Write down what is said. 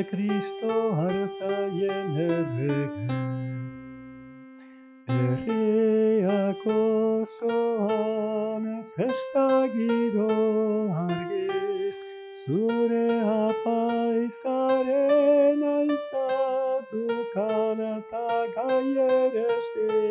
a Cristo harta y energe. Berriako zoan festa gido argiz, zure apaizaren altzatu kanata gaieresti.